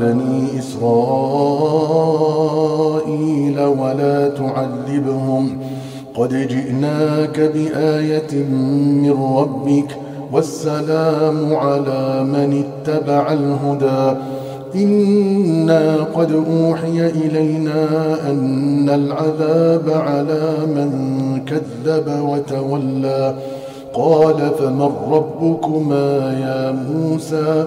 بني إسرائيل ولا تعذبهم. قد جئناك بآية من ربك والسلام على من اتبع الهدى. إنا قد أوحي إلينا أن العذاب على من كذب وتولى. قال فمن ربكما يا موسى؟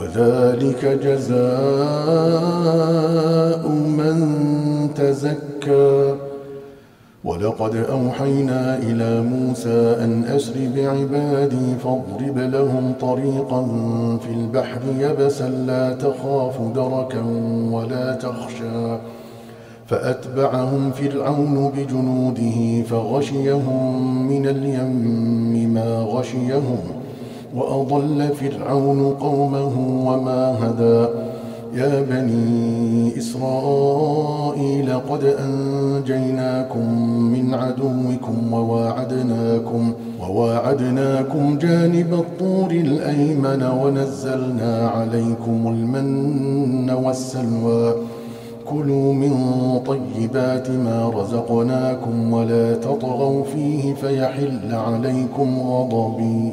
وذلك جزاء من تزكى. ولقد أوحينا إلى موسى أن أسر بعبادي فاضرب لهم طريقا في البحر يبسا لا تخاف دركا ولا تخشى. فأتبعهم فرعون بجنوده فغشيهم من اليم ما غشيهم. وأضل فرعون قومه وما هدى. يا بني إسرائيل قد أنجيناكم من عدوكم وواعدناكم وواعدناكم جانب الطور الأيمن ونزلنا عليكم المن والسلوى. كلوا من طيبات ما رزقناكم ولا تطغوا فيه فيحل عليكم غضبي.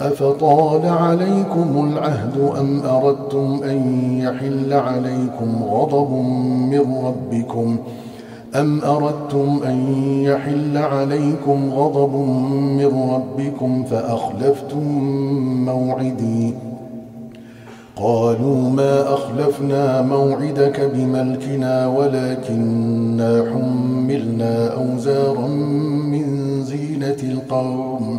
أفطال عليكم العهد أم أردتم أن يحل عليكم غضب من ربكم أم أردتم أن يحل عليكم غضب من ربكم فأخلفتم موعدي قالوا ما أخلفنا موعدك بملكنا ولكننا حملنا أوزارا من زينة القوم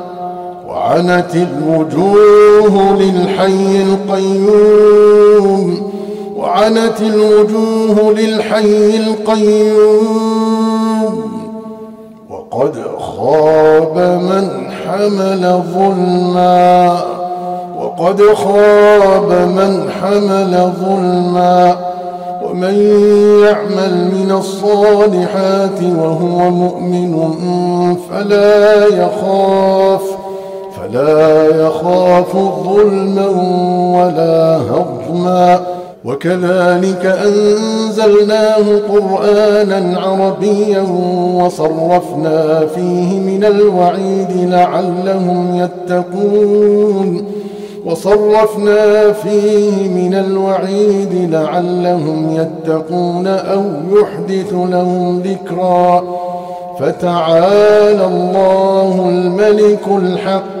وعنت الوجوه للحي القيوم وعنت الوجوه للحي القيوم. وقد خاب من حمل ظلما وقد خاب من حمل ظلما. ومن يعمل من الصالحات وهو مؤمن فلا يخاف. فلا يخاف ظلما ولا هضما وكذلك أنزلناه قرآنا عربيا وصرفنا فيه من الوعيد لعلهم يتقون. وصرفنا فيه من الوعيد لعلهم يتقون أو يحدث لهم ذكرا. فتعالى الله الملك الحق.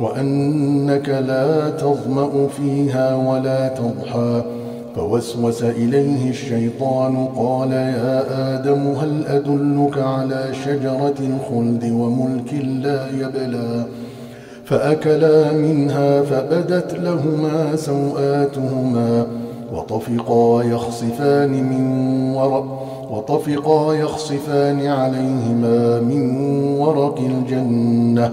وأنك لا تظمأ فيها ولا تضحى. فوسوس إليه الشيطان قال يا آدم هل أدلك على شجرة الخلد وملك لا يبلى؟ فأكلا منها فبدت لهما سوآتهما وطفقا يخصفان من ورق وطفقا يخصفان عليهما من ورق الجنة